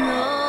snow